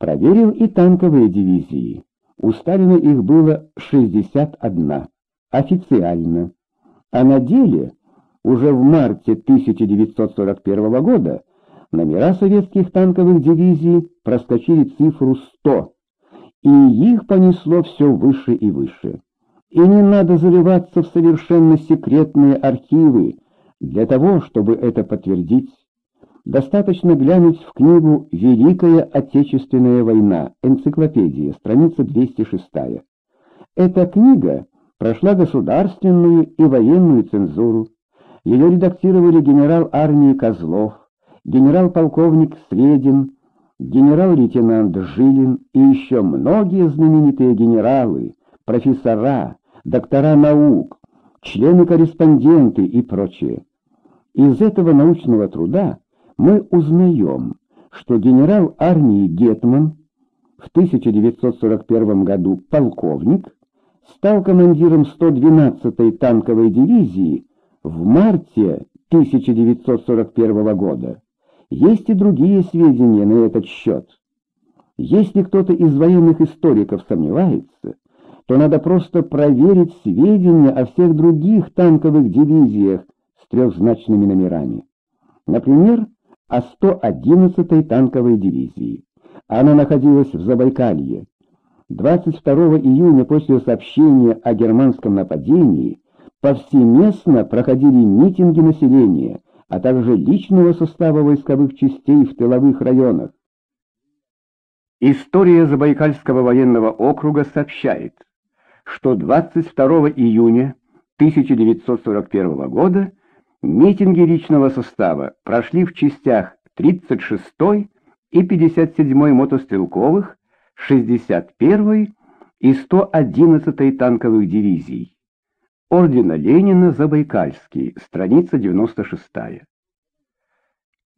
Проверил и танковые дивизии. У Сталина их было 61, официально. А на деле, уже в марте 1941 года, номера советских танковых дивизий проскочили цифру 100, и их понесло все выше и выше. И не надо заливаться в совершенно секретные архивы для того, чтобы это подтвердить. Достаточно глянуть в книгу «Великая Отечественная война», энциклопедия, страница 206. Эта книга прошла государственную и военную цензуру. Ее редактировали генерал армии Козлов, генерал-полковник Средин, генерал-лейтенант Жилин и еще многие знаменитые генералы, профессора, доктора наук, члены-корреспонденты и прочее. Из этого научного труда мы узнаем, что генерал армии Гетман в 1941 году полковник стал командиром 112-й танковой дивизии в марте 1941 года. Есть и другие сведения на этот счет. Если кто-то из военных историков сомневается, то надо просто проверить сведения о всех других танковых дивизиях с трехзначными номерами. Например, о 111-й танковой дивизии. Она находилась в Забайкалье. 22 июня после сообщения о германском нападении повсеместно проходили митинги населения, а также личного состава войсковых частей в тыловых районах. История Забайкальского военного округа сообщает, что 22 июня 1941 года Митинги личного состава прошли в частях 36-й и 57-й мотострелковых, 61-й и 111-й танковых дивизий. Ордена Ленина Забайкальский, страница 96.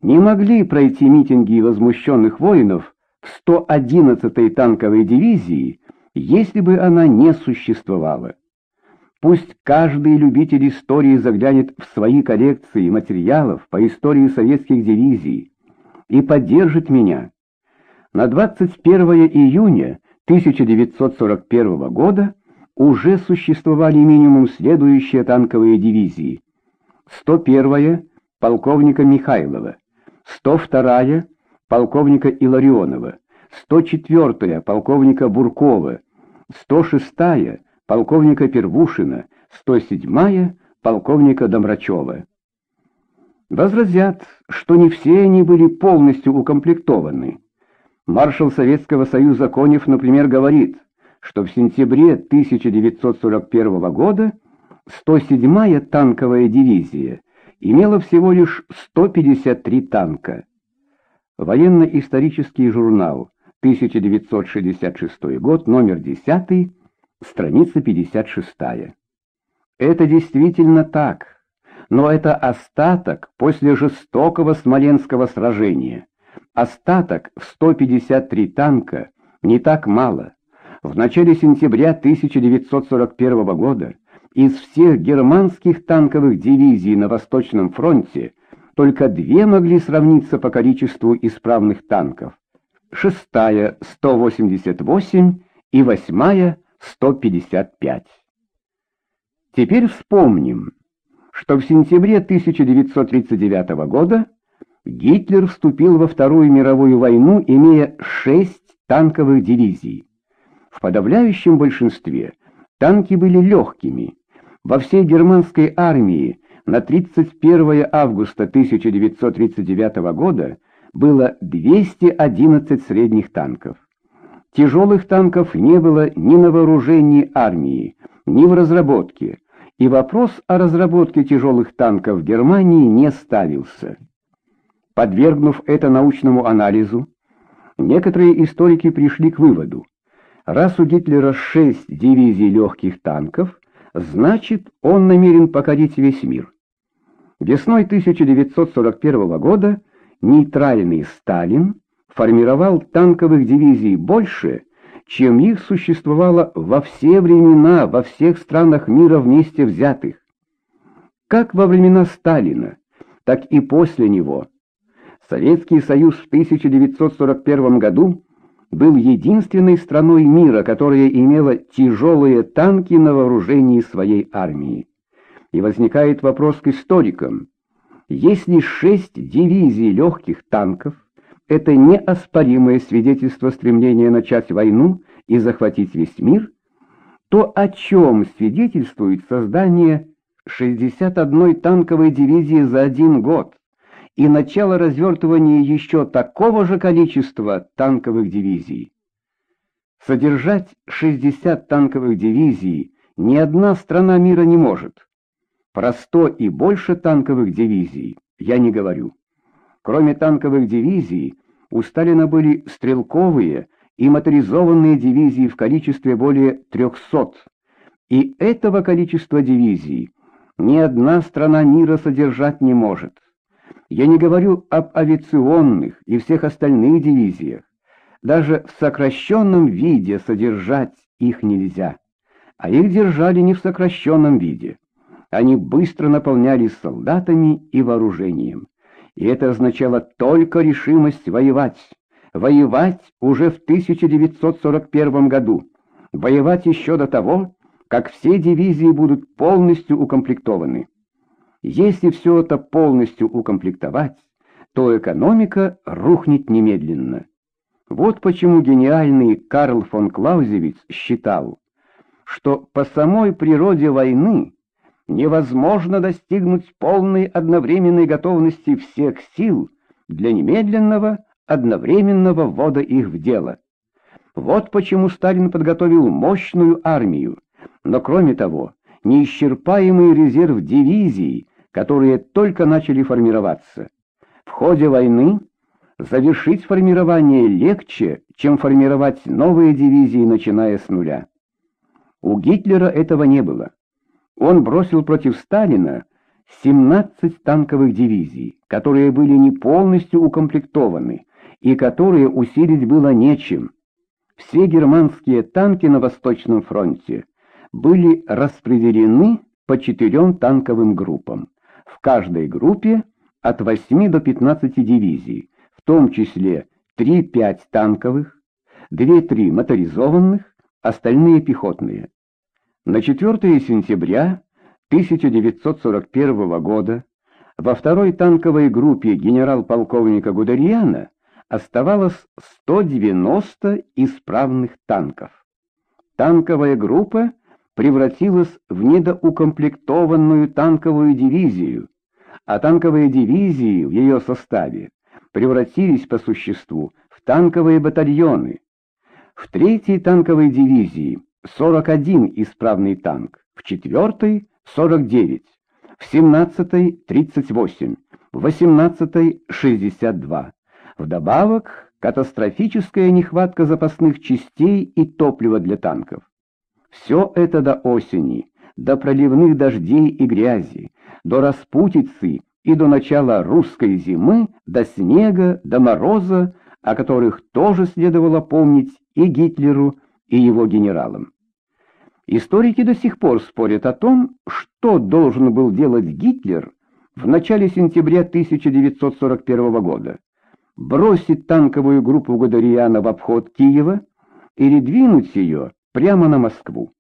Не могли пройти митинги возмущенных воинов в 111-й танковой дивизии, если бы она не существовала. Пусть каждый любитель истории заглянет в свои коллекции материалов по истории советских дивизий и поддержит меня. На 21 июня 1941 года уже существовали минимум следующие танковые дивизии. 101-я полковника Михайлова, 102-я полковника Иларионова, 104-я полковника Буркова, 106-я полковника Первушина, 107-я полковника Домрачева. Возразят, что не все они были полностью укомплектованы. Маршал Советского Союза Конев, например, говорит, что в сентябре 1941 года 107-я танковая дивизия имела всего лишь 153 танка. Военно-исторический журнал, 1966 год, номер 10, страница 56. Это действительно так, но это остаток после жестокого Смоленского сражения. Остаток в 153 танка не так мало. В начале сентября 1941 года из всех германских танковых дивизий на Восточном фронте только две могли сравниться по количеству исправных танков. Шестая — 188 и восьмая 155. Теперь вспомним, что в сентябре 1939 года Гитлер вступил во Вторую мировую войну, имея шесть танковых дивизий. В подавляющем большинстве танки были легкими. Во всей германской армии на 31 августа 1939 года было 211 средних танков. Тяжелых танков не было ни на вооружении армии, ни в разработке, и вопрос о разработке тяжелых танков в Германии не ставился. Подвергнув это научному анализу, некоторые историки пришли к выводу, раз у Гитлера шесть дивизий легких танков, значит, он намерен покорить весь мир. Весной 1941 года нейтральный Сталин формировал танковых дивизий больше, чем их существовало во все времена, во всех странах мира вместе взятых. Как во времена Сталина, так и после него. Советский Союз в 1941 году был единственной страной мира, которая имела тяжелые танки на вооружении своей армии. И возникает вопрос к историкам. Если шесть дивизий легких танков — это неоспоримое свидетельство стремления начать войну и захватить весь мир, то о чем свидетельствует создание 61 танковой дивизии за один год? и начало развертывания еще такого же количества танковых дивизий. Содержать 60 танковых дивизий ни одна страна мира не может. Про 100 и больше танковых дивизий я не говорю. Кроме танковых дивизий, у Сталина были стрелковые и моторизованные дивизии в количестве более 300. И этого количества дивизий ни одна страна мира содержать не может. Я не говорю об авиационных и всех остальных дивизиях. Даже в сокращенном виде содержать их нельзя. А их держали не в сокращенном виде. Они быстро наполнялись солдатами и вооружением. И это означало только решимость воевать. Воевать уже в 1941 году. Воевать еще до того, как все дивизии будут полностью укомплектованы. Если все это полностью укомплектовать, то экономика рухнет немедленно. Вот почему гениальный Карл фон Клаузевиц считал, что по самой природе войны невозможно достигнуть полной одновременной готовности всех сил для немедленного одновременного ввода их в дело. Вот почему Сталин подготовил мощную армию, но кроме того, неисчерпаемый резерв дивизий, которые только начали формироваться. В ходе войны завершить формирование легче, чем формировать новые дивизии, начиная с нуля. У Гитлера этого не было. Он бросил против Сталина 17 танковых дивизий, которые были не полностью укомплектованы и которые усилить было нечем. Все германские танки на Восточном фронте были распределены по четырем танковым группам в каждой группе от 8 до 15 дивизий, в том числе 3-5 танковых, 2-3 моторизованных, остальные пехотные. На 4 сентября 1941 года во второй танковой группе генерал-полковника Гудериана оставалось 190 исправных танков. Танковая группа превратилась в недоукомплектованную танковую дивизию, а танковые дивизии в ее составе превратились по существу в танковые батальоны. В третьей танковой дивизии 41 исправный танк, в четвертой 49, в 17-й 38, в 18-й 62. Вдобавок, катастрофическая нехватка запасных частей и топлива для танков. Все это до осени, до проливных дождей и грязи, до распутицы и до начала русской зимы, до снега, до мороза, о которых тоже следовало помнить и Гитлеру, и его генералам. Историки до сих пор спорят о том, что должен был делать Гитлер в начале сентября 1941 года. Бросить танковую группу Гудериана в обход Киева или двинуть ее прямо на Москву.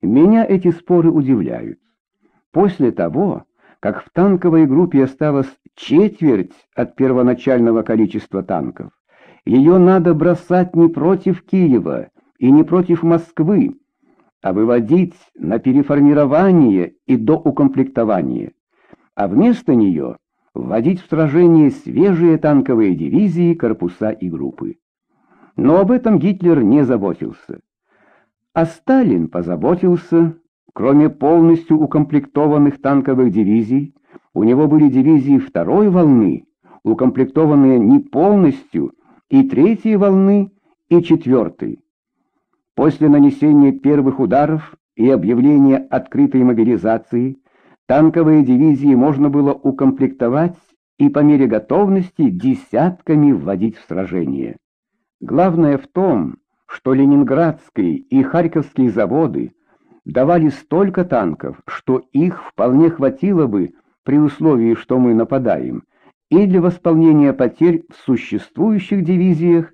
Меня эти споры удивляют. После того, как в танковой группе осталось четверть от первоначального количества танков, ее надо бросать не против Киева и не против Москвы, а выводить на переформирование и доукомплектование, а вместо нее вводить в сражение свежие танковые дивизии, корпуса и группы. Но об этом Гитлер не заботился. А Сталин позаботился, кроме полностью укомплектованных танковых дивизий, у него были дивизии второй волны, укомплектованные не полностью, и третьей волны, и четвертой. После нанесения первых ударов и объявления открытой мобилизации танковые дивизии можно было укомплектовать и по мере готовности десятками вводить в сражение. Главное в том, что ленинградские и харьковские заводы давали столько танков, что их вполне хватило бы при условии, что мы нападаем, и для восполнения потерь в существующих дивизиях,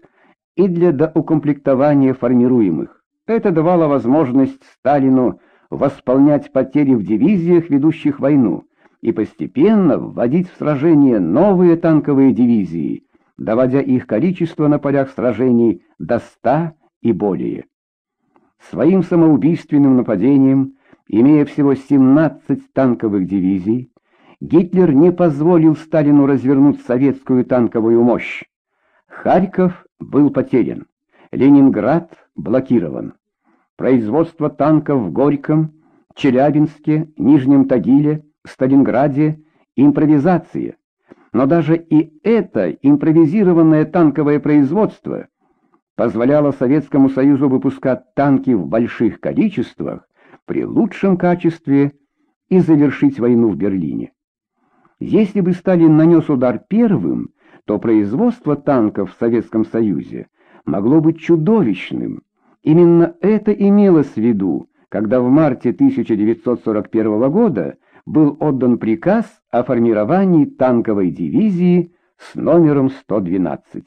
и для доукомплектования формируемых. Это давало возможность Сталину восполнять потери в дивизиях, ведущих войну, и постепенно вводить в сражение новые танковые дивизии, доводя их количество на полях сражений до 100 и более. Своим самоубийственным нападением, имея всего 17 танковых дивизий, Гитлер не позволил Сталину развернуть советскую танковую мощь. Харьков был потерян, Ленинград блокирован. Производство танков в Горьком, Челябинске, Нижнем Тагиле, Сталинграде — импровизация. Но даже и это импровизированное танковое производство позволяло Советскому Союзу выпускать танки в больших количествах при лучшем качестве и завершить войну в Берлине. Если бы Сталин нанес удар первым, то производство танков в Советском Союзе могло быть чудовищным. Именно это имелось в виду, когда в марте 1941 года был отдан приказ о формировании танковой дивизии с номером 112.